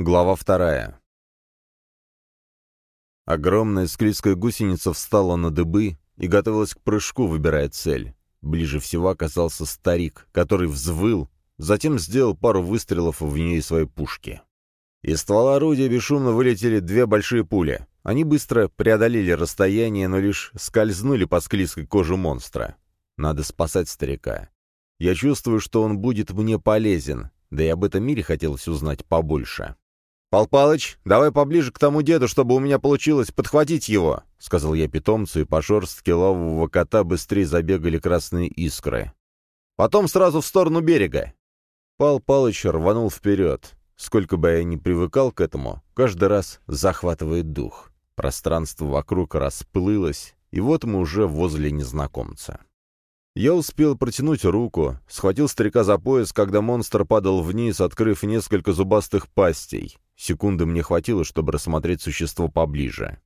Глава вторая. Огромная склизкая гусеница встала на дыбы и готовилась к прыжку, выбирая цель. Ближе всего оказался старик, который взвыл, затем сделал пару выстрелов в нее из своей пушки. Из ствола орудия бесшумно вылетели две большие пули. Они быстро преодолели расстояние, но лишь скользнули по склизкой коже монстра. Надо спасать старика. Я чувствую, что он будет мне полезен, да и об этом мире хотелось узнать побольше. «Пал Палыч, давай поближе к тому деду, чтобы у меня получилось подхватить его», — сказал я питомцу, и по шерстке лавового кота быстрее забегали красные искры. «Потом сразу в сторону берега». Пал Палыч рванул вперед. Сколько бы я ни привыкал к этому, каждый раз захватывает дух. Пространство вокруг расплылось, и вот мы уже возле незнакомца. Я успел протянуть руку, схватил старика за пояс, когда монстр падал вниз, открыв несколько зубастых пастей. Секунды мне хватило, чтобы рассмотреть существо поближе.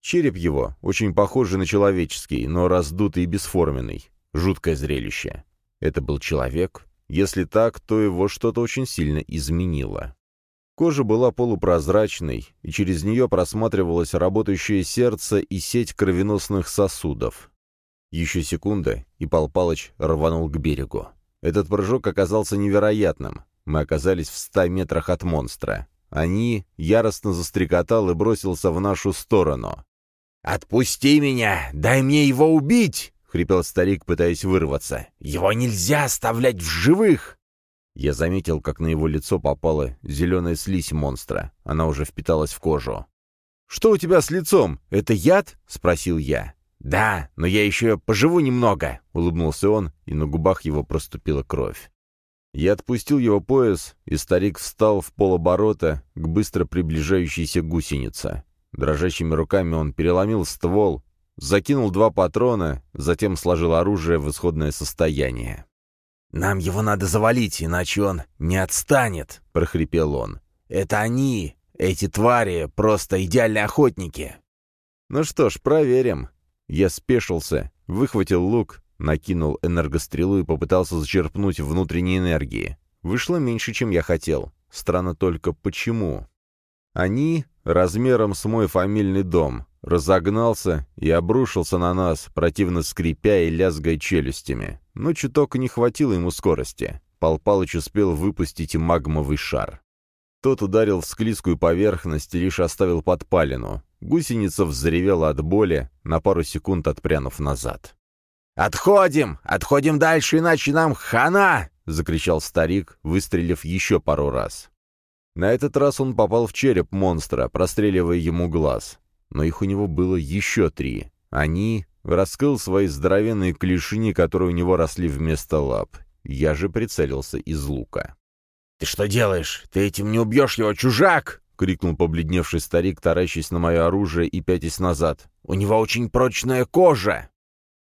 Череп его, очень похожий на человеческий, но раздутый и бесформенный. Жуткое зрелище. Это был человек? Если так, то его что-то очень сильно изменило. Кожа была полупрозрачной, и через нее просматривалось работающее сердце и сеть кровеносных сосудов. Еще секунда, и Пал Палыч рванул к берегу. Этот прыжок оказался невероятным. Мы оказались в ста метрах от монстра. Они яростно застрекотал и бросился в нашу сторону. «Отпусти меня! Дай мне его убить!» — хрипел старик, пытаясь вырваться. «Его нельзя оставлять в живых!» Я заметил, как на его лицо попала зеленая слизь монстра. Она уже впиталась в кожу. «Что у тебя с лицом? Это яд?» — спросил я. «Да, но я еще поживу немного», — улыбнулся он, и на губах его проступила кровь. Я отпустил его пояс, и старик встал в полоборота к быстро приближающейся гусенице. Дрожащими руками он переломил ствол, закинул два патрона, затем сложил оружие в исходное состояние. «Нам его надо завалить, иначе он не отстанет», — прохрипел он. «Это они, эти твари, просто идеальные охотники». «Ну что ж, проверим», я спешился, выхватил лук, накинул энергострелу и попытался зачерпнуть внутренней энергии. Вышло меньше, чем я хотел. Странно только почему. Они, размером с мой фамильный дом, разогнался и обрушился на нас, противно скрипя и лязгая челюстями. Но чуток не хватило ему скорости. Пал Палыч успел выпустить магмовый шар. Тот ударил в склизкую поверхность и лишь оставил подпалину. Гусеница взревела от боли, на пару секунд отпрянув назад. «Отходим! Отходим дальше, иначе нам хана!» — закричал старик, выстрелив еще пару раз. На этот раз он попал в череп монстра, простреливая ему глаз. Но их у него было еще три. Они раскрыл свои здоровенные клешни, которые у него росли вместо лап. Я же прицелился из лука. «Ты что делаешь? Ты этим не убьешь его, чужак!» — крикнул побледневший старик, таращась на мое оружие и пятясь назад. «У него очень прочная кожа!»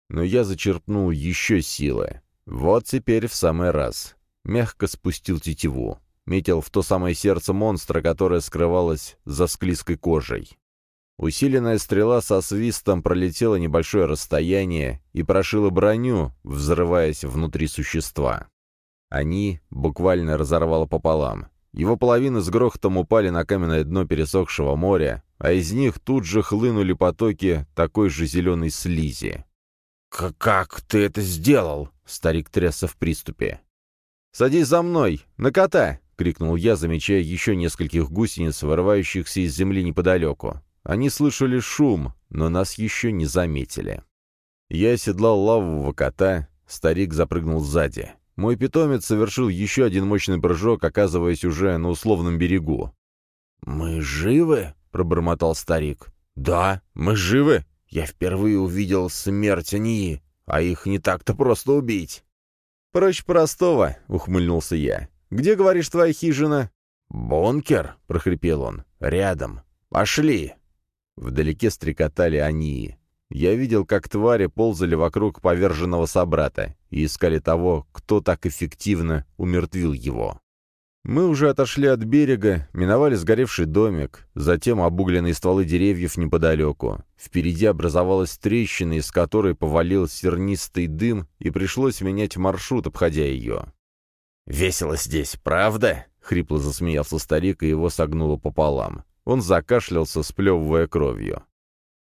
Но я зачерпнул еще силы. Вот теперь в самый раз. Мягко спустил тетиву. Метил в то самое сердце монстра, которое скрывалось за склизкой кожей. Усиленная стрела со свистом пролетела небольшое расстояние и прошила броню, взрываясь внутри существа. Они буквально разорвало пополам. Его половины с грохотом упали на каменное дно пересохшего моря, а из них тут же хлынули потоки такой же зеленой слизи. «Как ты это сделал?» — старик трясся в приступе. «Садись за мной! На кота!» — крикнул я, замечая еще нескольких гусениц, вырывающихся из земли неподалеку. Они слышали шум, но нас еще не заметили. Я оседлал лавового кота, старик запрыгнул сзади. Мой питомец совершил еще один мощный прыжок, оказываясь уже на условном берегу. «Мы живы?» — пробормотал старик. «Да, мы живы. Я впервые увидел смерть Ании, а их не так-то просто убить». «Проще простого», — ухмыльнулся я. «Где, говоришь, твоя хижина?» «Бункер», — прохрипел он. «Рядом. Пошли». Вдалеке стрекотали они. Я видел, как твари ползали вокруг поверженного собрата и искали того, кто так эффективно умертвил его. Мы уже отошли от берега, миновали сгоревший домик, затем обугленные стволы деревьев неподалеку. Впереди образовалась трещина, из которой повалил сернистый дым, и пришлось менять маршрут, обходя ее. «Весело здесь, правда?» — хрипло засмеялся старик, и его согнуло пополам. Он закашлялся, сплевывая кровью.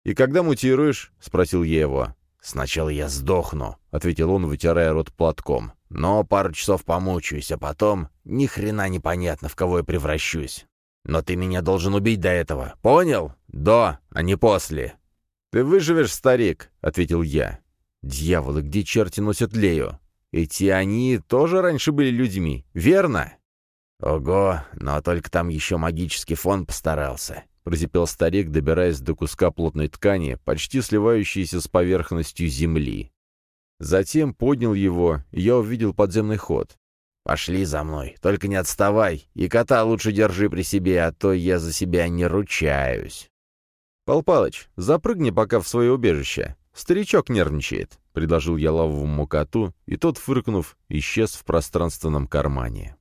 «И когда мутируешь?» — спросил я его. «Сначала я сдохну», — ответил он, вытирая рот платком. «Но пару часов помучаюсь, а потом ни хрена непонятно, в кого я превращусь. Но ты меня должен убить до этого, понял? До, а не после». «Ты выживешь, старик», — ответил я. «Дьяволы, где черти носят Лею? Эти они тоже раньше были людьми, верно?» «Ого, но только там еще магический фон постарался», — прозипел старик, добираясь до куска плотной ткани, почти сливающейся с поверхностью земли. Затем поднял его, и я увидел подземный ход. «Пошли за мной, только не отставай, и кота лучше держи при себе, а то я за себя не ручаюсь». «Пал Палыч, запрыгни пока в свое убежище. Старичок нервничает», — предложил я лавовому коту, и тот, фыркнув, исчез в пространственном кармане.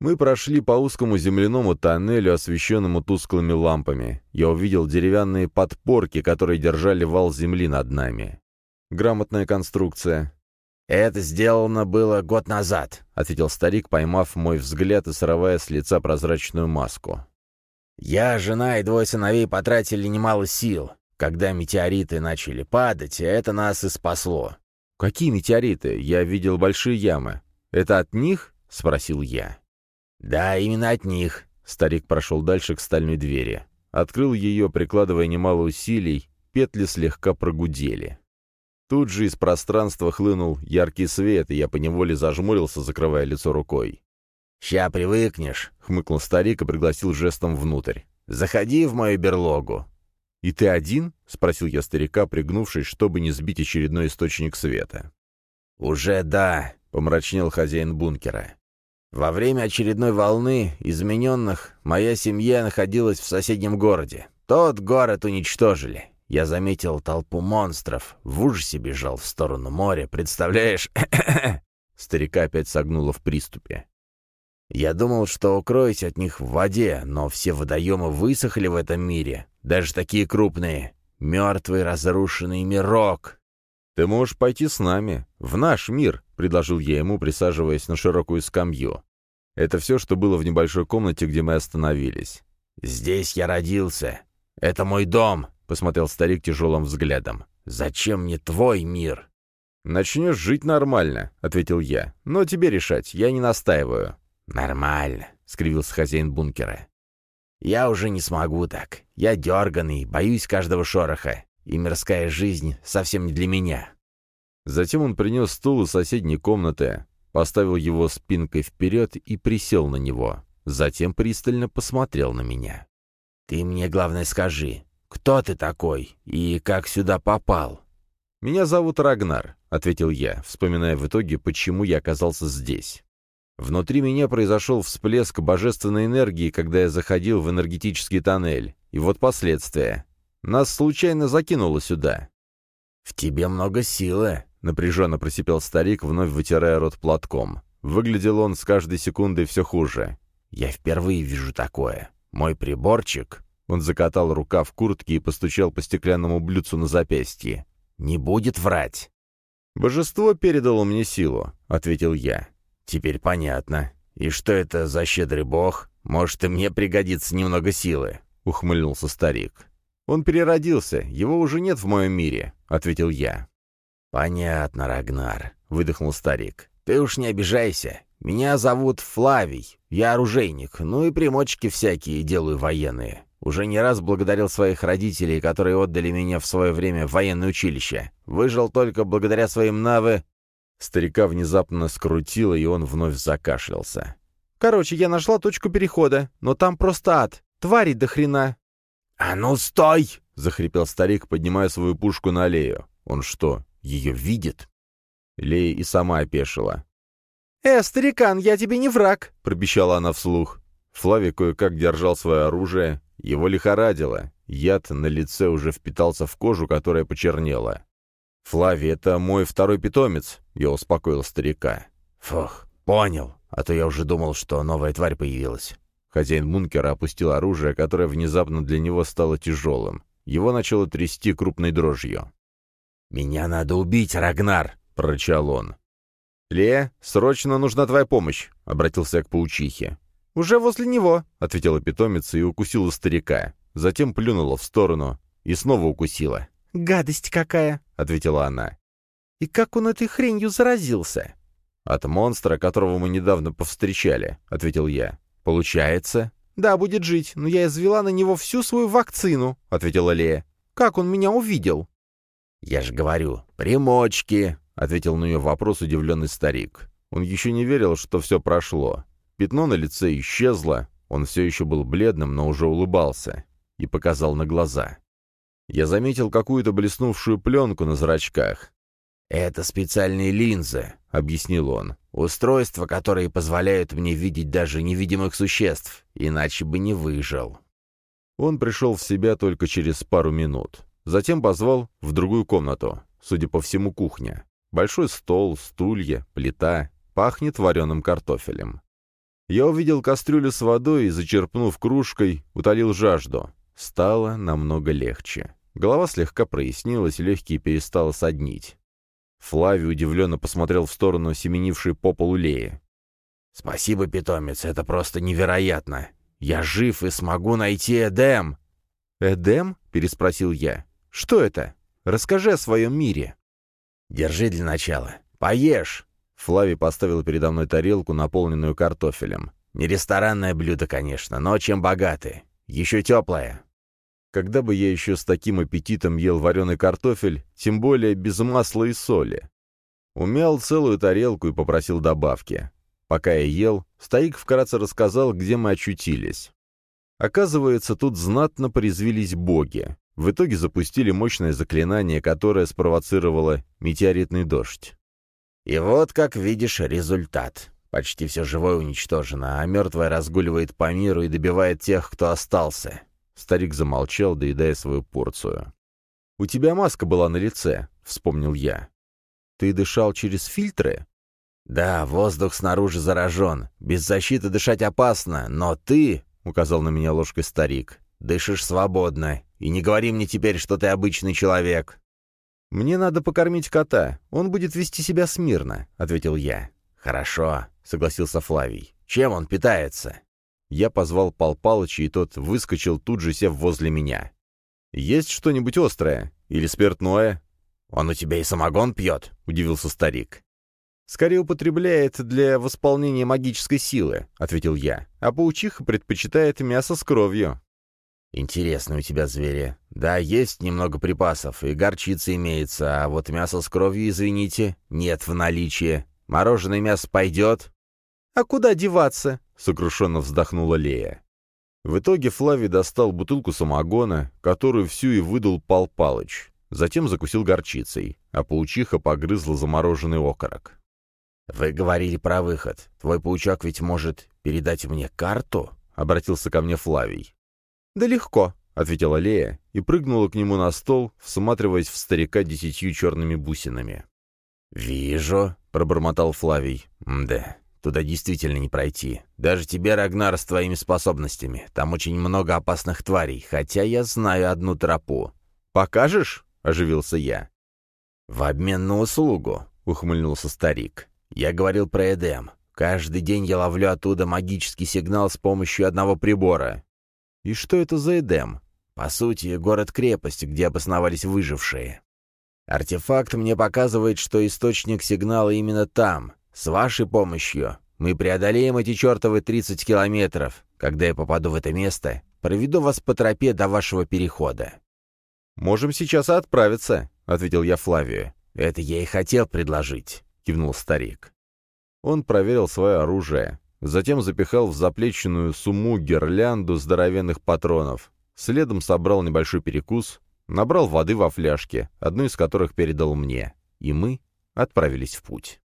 Мы прошли по узкому земляному тоннелю, освещенному тусклыми лампами. Я увидел деревянные подпорки, которые держали вал земли над нами. Грамотная конструкция. «Это сделано было год назад», — ответил старик, поймав мой взгляд и срывая с лица прозрачную маску. «Я, жена и двое сыновей потратили немало сил. Когда метеориты начали падать, это нас и спасло». «Какие метеориты? Я видел большие ямы. Это от них?» — спросил я. «Да, именно от них». Старик прошел дальше к стальной двери. Открыл ее, прикладывая немало усилий, петли слегка прогудели. Тут же из пространства хлынул яркий свет, и я поневоле зажмурился, закрывая лицо рукой. «Ща привыкнешь», — хмыкнул старик и пригласил жестом внутрь. «Заходи в мою берлогу». «И ты один?» — спросил я старика, пригнувшись, чтобы не сбить очередной источник света. «Уже да», — помрачнел хозяин бункера. Во время очередной волны измененных моя семья находилась в соседнем городе. Тот город уничтожили. Я заметил толпу монстров, в ужасе бежал в сторону моря, представляешь? Старика опять согнуло в приступе. Я думал, что укроюсь от них в воде, но все водоемы высохли в этом мире, даже такие крупные. Мертвый разрушенный мирок. «Ты можешь пойти с нами, в наш мир», — предложил я ему, присаживаясь на широкую скамью. Это все, что было в небольшой комнате, где мы остановились. «Здесь я родился. Это мой дом», — посмотрел старик тяжелым взглядом. «Зачем мне твой мир?» «Начнешь жить нормально», — ответил я. «Но тебе решать, я не настаиваю». «Нормально», — скривился хозяин бункера. «Я уже не смогу так. Я дерганый, боюсь каждого шороха и мирская жизнь совсем не для меня». Затем он принес стул из соседней комнаты, поставил его спинкой вперед и присел на него. Затем пристально посмотрел на меня. «Ты мне, главное, скажи, кто ты такой и как сюда попал?» «Меня зовут Рагнар», — ответил я, вспоминая в итоге, почему я оказался здесь. Внутри меня произошел всплеск божественной энергии, когда я заходил в энергетический тоннель. И вот последствия. Нас случайно закинуло сюда. «В тебе много силы», — напряженно просипел старик, вновь вытирая рот платком. Выглядел он с каждой секундой все хуже. «Я впервые вижу такое. Мой приборчик...» Он закатал рука в куртке и постучал по стеклянному блюдцу на запястье. «Не будет врать». «Божество передало мне силу», — ответил я. «Теперь понятно. И что это за щедрый бог? Может, и мне пригодится немного силы», — ухмыльнулся старик. «Он переродился, его уже нет в моем мире», — ответил я. «Понятно, Рагнар», — выдохнул старик. «Ты уж не обижайся. Меня зовут Флавий, я оружейник, ну и примочки всякие делаю военные. Уже не раз благодарил своих родителей, которые отдали меня в свое время в военное училище. Выжил только благодаря своим навы...» Старика внезапно скрутило, и он вновь закашлялся. «Короче, я нашла точку перехода, но там просто ад. Твари до хрена. «А ну, стой!» — захрипел старик, поднимая свою пушку на аллею. «Он что, ее видит?» Лея и сама опешила. «Э, старикан, я тебе не враг!» — пробещала она вслух. Флавий кое-как держал свое оружие. Его лихорадило. Яд на лице уже впитался в кожу, которая почернела. «Флавий, это мой второй питомец», — я успокоил старика. «Фух, понял. А то я уже думал, что новая тварь появилась. Хозяин бункера опустил оружие, которое внезапно для него стало тяжелым. Его начало трясти крупной дрожью. «Меня надо убить, Рагнар!» — прорычал он. «Ле, срочно нужна твоя помощь!» — обратился я к паучихе. «Уже возле него», — ответила питомица и укусила старика. Затем плюнула в сторону и снова укусила. «Гадость какая!» — ответила она. «И как он этой хренью заразился?» «От монстра, которого мы недавно повстречали», — ответил я. «Получается?» «Да, будет жить, но я извела на него всю свою вакцину», — ответила Лея. «Как он меня увидел?» «Я же говорю, примочки», — ответил на ее вопрос удивленный старик. Он еще не верил, что все прошло. Пятно на лице исчезло, он все еще был бледным, но уже улыбался, и показал на глаза. Я заметил какую-то блеснувшую пленку на зрачках. «Это специальные линзы», — объяснил он. «Устройства, которые позволяют мне видеть даже невидимых существ, иначе бы не выжил». Он пришел в себя только через пару минут. Затем позвал в другую комнату, судя по всему, кухня. Большой стол, стулья, плита, пахнет вареным картофелем. Я увидел кастрюлю с водой и, зачерпнув кружкой, утолил жажду. Стало намного легче. Голова слегка прояснилась, легкие перестало соднить. Флави удивленно посмотрел в сторону семенившей по полу Леи. «Спасибо, питомец, это просто невероятно. Я жив и смогу найти Эдем!» «Эдем?» — переспросил я. «Что это? Расскажи о своем мире». «Держи для начала. Поешь!» Флави поставил передо мной тарелку, наполненную картофелем. «Не ресторанное блюдо, конечно, но чем богаты. Еще теплое». Когда бы я еще с таким аппетитом ел вареный картофель, тем более без масла и соли. Умял целую тарелку и попросил добавки. Пока я ел, Стоик вкратце рассказал, где мы очутились. Оказывается, тут знатно порезвились боги. В итоге запустили мощное заклинание, которое спровоцировало метеоритный дождь. И вот, как видишь, результат. Почти все живое уничтожено, а мертвое разгуливает по миру и добивает тех, кто остался. Старик замолчал, доедая свою порцию. «У тебя маска была на лице», — вспомнил я. «Ты дышал через фильтры?» «Да, воздух снаружи заражен. Без защиты дышать опасно, но ты...» — указал на меня ложкой старик. «Дышишь свободно. И не говори мне теперь, что ты обычный человек». «Мне надо покормить кота. Он будет вести себя смирно», — ответил я. «Хорошо», — согласился Флавий. «Чем он питается?» Я позвал Пал Палыча, и тот выскочил, тут же сев возле меня. «Есть что-нибудь острое? Или спиртное?» «Он у тебя и самогон пьет?» — удивился старик. «Скорее употребляет для восполнения магической силы», — ответил я. «А паучиха предпочитает мясо с кровью». «Интересно у тебя звери. Да, есть немного припасов, и горчица имеется, а вот мясо с кровью, извините, нет в наличии. Мороженое мясо пойдет?» «А куда деваться?» — сокрушенно вздохнула Лея. В итоге Флавий достал бутылку самогона, которую всю и выдал Пал Палыч. Затем закусил горчицей, а паучиха погрызла замороженный окорок. «Вы говорили про выход. Твой паучок ведь может передать мне карту?» — обратился ко мне Флавий. «Да легко», — ответила Лея и прыгнула к нему на стол, всматриваясь в старика десятью черными бусинами. «Вижу», — пробормотал Флавий. «Да, Туда действительно не пройти. Даже тебе, Рагнар, с твоими способностями. Там очень много опасных тварей, хотя я знаю одну тропу. «Покажешь?» — оживился я. «В обмен на услугу», — ухмыльнулся старик. «Я говорил про Эдем. Каждый день я ловлю оттуда магический сигнал с помощью одного прибора». «И что это за Эдем?» «По сути, город-крепость, где обосновались выжившие. Артефакт мне показывает, что источник сигнала именно там, с вашей помощью мы преодолеем эти чертовы 30 километров. Когда я попаду в это место, проведу вас по тропе до вашего перехода». «Можем сейчас отправиться», — ответил я Флавию. «Это я и хотел предложить», — кивнул старик. Он проверил свое оружие, затем запихал в заплеченную сумму гирлянду здоровенных патронов, следом собрал небольшой перекус, набрал воды во фляжке, одну из которых передал мне, и мы отправились в путь.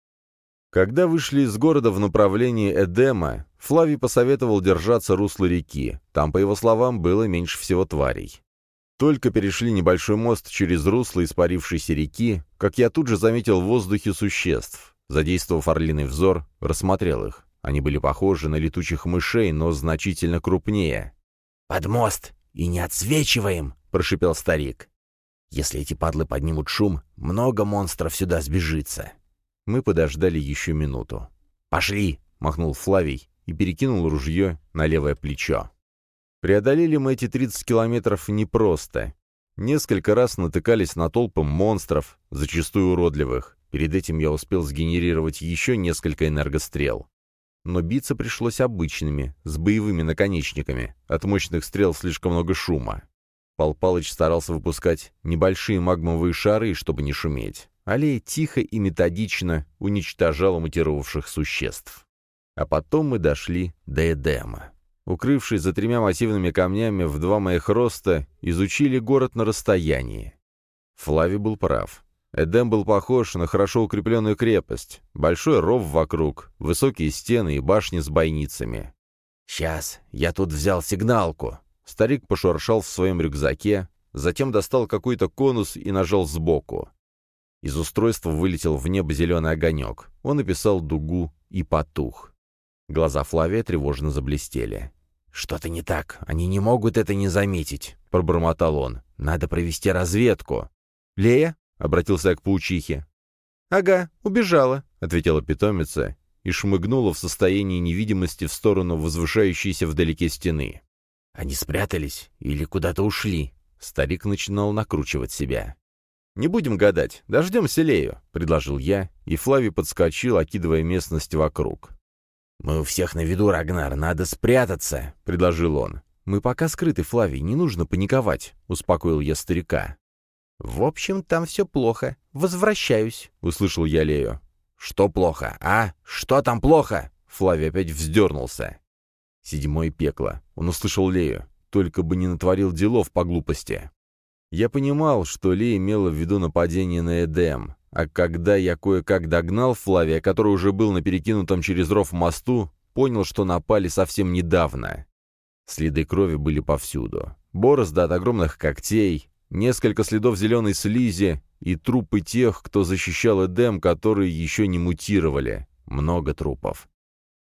Когда вышли из города в направлении Эдема, Флавий посоветовал держаться русла реки. Там, по его словам, было меньше всего тварей. Только перешли небольшой мост через русло испарившейся реки, как я тут же заметил в воздухе существ. Задействовав орлиный взор, рассмотрел их. Они были похожи на летучих мышей, но значительно крупнее. «Под мост! И не отсвечиваем!» — прошипел старик. «Если эти падлы поднимут шум, много монстров сюда сбежится. Мы подождали еще минуту. «Пошли!» — махнул Флавий и перекинул ружье на левое плечо. Преодолели мы эти 30 километров непросто. Несколько раз натыкались на толпы монстров, зачастую уродливых. Перед этим я успел сгенерировать еще несколько энергострел. Но биться пришлось обычными, с боевыми наконечниками. От мощных стрел слишком много шума. Пал Палыч старался выпускать небольшие магмовые шары, чтобы не шуметь. Аллея тихо и методично уничтожала мутировавших существ. А потом мы дошли до Эдема. Укрывшись за тремя массивными камнями в два моих роста, изучили город на расстоянии. Флави был прав. Эдем был похож на хорошо укрепленную крепость. Большой ров вокруг, высокие стены и башни с бойницами. «Сейчас, я тут взял сигналку». Старик пошуршал в своем рюкзаке, затем достал какой-то конус и нажал сбоку. Из устройства вылетел в небо зеленый огонек. Он написал дугу и потух. Глаза Флавия тревожно заблестели. «Что-то не так. Они не могут это не заметить», — пробормотал он. «Надо провести разведку». «Лея?» — обратился я к паучихе. «Ага, убежала», — ответила питомица и шмыгнула в состоянии невидимости в сторону возвышающейся вдалеке стены. «Они спрятались или куда-то ушли?» Старик начинал накручивать себя. «Не будем гадать, дождемся Лею», — предложил я, и Флавий подскочил, окидывая местность вокруг. «Мы у всех на виду, Рагнар, надо спрятаться», — предложил он. «Мы пока скрыты, Флавий, не нужно паниковать», — успокоил я старика. «В общем, там все плохо. Возвращаюсь», — услышал я Лею. «Что плохо, а? Что там плохо?» Флавий опять вздернулся. Седьмое пекло. Он услышал Лею. Только бы не натворил делов по глупости. Я понимал, что Лея имела в виду нападение на Эдем, а когда я кое-как догнал Флавия, который уже был на перекинутом через ров мосту, понял, что напали совсем недавно. Следы крови были повсюду. Борозды от огромных когтей, несколько следов зеленой слизи и трупы тех, кто защищал Эдем, которые еще не мутировали. Много трупов.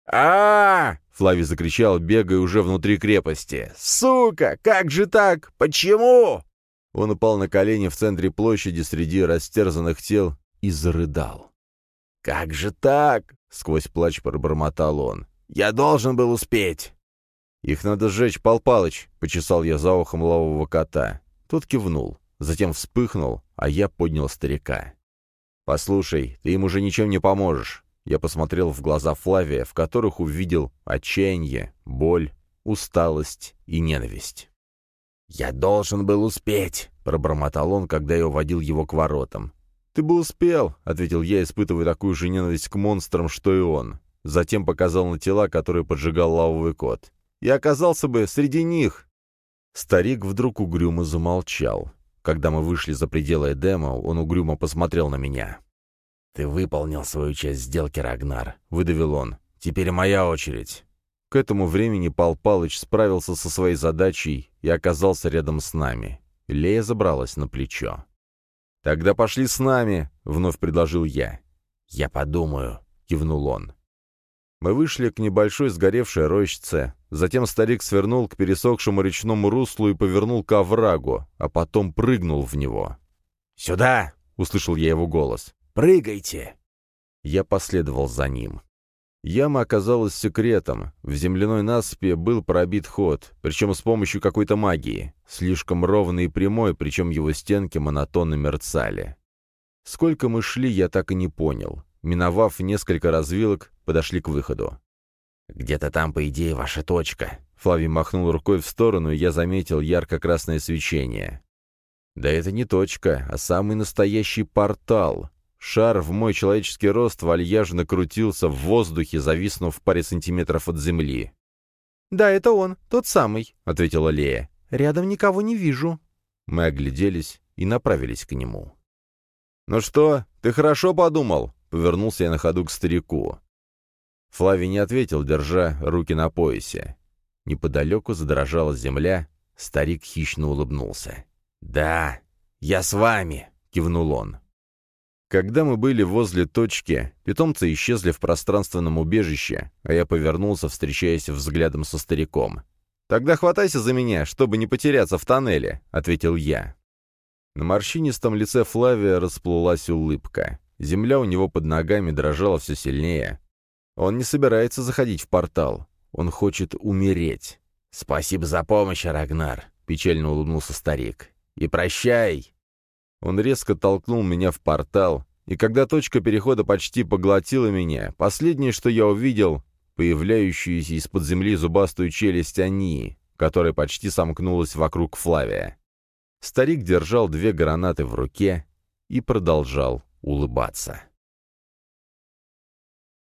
а, -а, -а Флавий закричал, бегая уже внутри крепости. «Сука! Как же так? Почему?» Он упал на колени в центре площади среди растерзанных тел и зарыдал. «Как же так?» — сквозь плач пробормотал он. «Я должен был успеть!» «Их надо сжечь, Пал Палыч!» — почесал я за ухом лавового кота. Тот кивнул, затем вспыхнул, а я поднял старика. «Послушай, ты им уже ничем не поможешь». Я посмотрел в глаза Флавия, в которых увидел отчаяние, боль, усталость и ненависть. «Я должен был успеть», — пробормотал он, когда я уводил его к воротам. «Ты бы успел», — ответил я, испытывая такую же ненависть к монстрам, что и он. Затем показал на тела, которые поджигал лавовый кот. «Я оказался бы среди них». Старик вдруг угрюмо замолчал. Когда мы вышли за пределы Эдема, он угрюмо посмотрел на меня. «Ты выполнил свою часть сделки, Рагнар», — выдавил он. «Теперь моя очередь». К этому времени Пал Палыч справился со своей задачей и оказался рядом с нами. Лея забралась на плечо. «Тогда пошли с нами», — вновь предложил я. «Я подумаю», — кивнул он. Мы вышли к небольшой сгоревшей рощице. Затем старик свернул к пересохшему речному руслу и повернул к оврагу, а потом прыгнул в него. «Сюда!» — услышал я его голос. «Прыгайте!» Я последовал за ним. Яма оказалась секретом. В земляной насыпи был пробит ход, причем с помощью какой-то магии. Слишком ровный и прямой, причем его стенки монотонно мерцали. Сколько мы шли, я так и не понял. Миновав несколько развилок, подошли к выходу. «Где-то там, по идее, ваша точка». Флавий махнул рукой в сторону, и я заметил ярко-красное свечение. «Да это не точка, а самый настоящий портал. Шар в мой человеческий рост вальяжно крутился в воздухе, зависнув в паре сантиметров от земли. «Да, это он, тот самый», — ответила Лея. «Рядом никого не вижу». Мы огляделись и направились к нему. «Ну что, ты хорошо подумал?» — повернулся я на ходу к старику. Флавий не ответил, держа руки на поясе. Неподалеку задрожала земля, старик хищно улыбнулся. «Да, я с вами!» — кивнул он. Когда мы были возле точки, питомцы исчезли в пространственном убежище, а я повернулся, встречаясь взглядом со стариком. «Тогда хватайся за меня, чтобы не потеряться в тоннеле», — ответил я. На морщинистом лице Флавия расплылась улыбка. Земля у него под ногами дрожала все сильнее. Он не собирается заходить в портал. Он хочет умереть. «Спасибо за помощь, Рагнар», — печально улыбнулся старик. «И прощай!» Он резко толкнул меня в портал, и когда точка перехода почти поглотила меня, последнее, что я увидел, появляющуюся из-под земли зубастую челюсть Они, которая почти сомкнулась вокруг Флавия. Старик держал две гранаты в руке и продолжал улыбаться.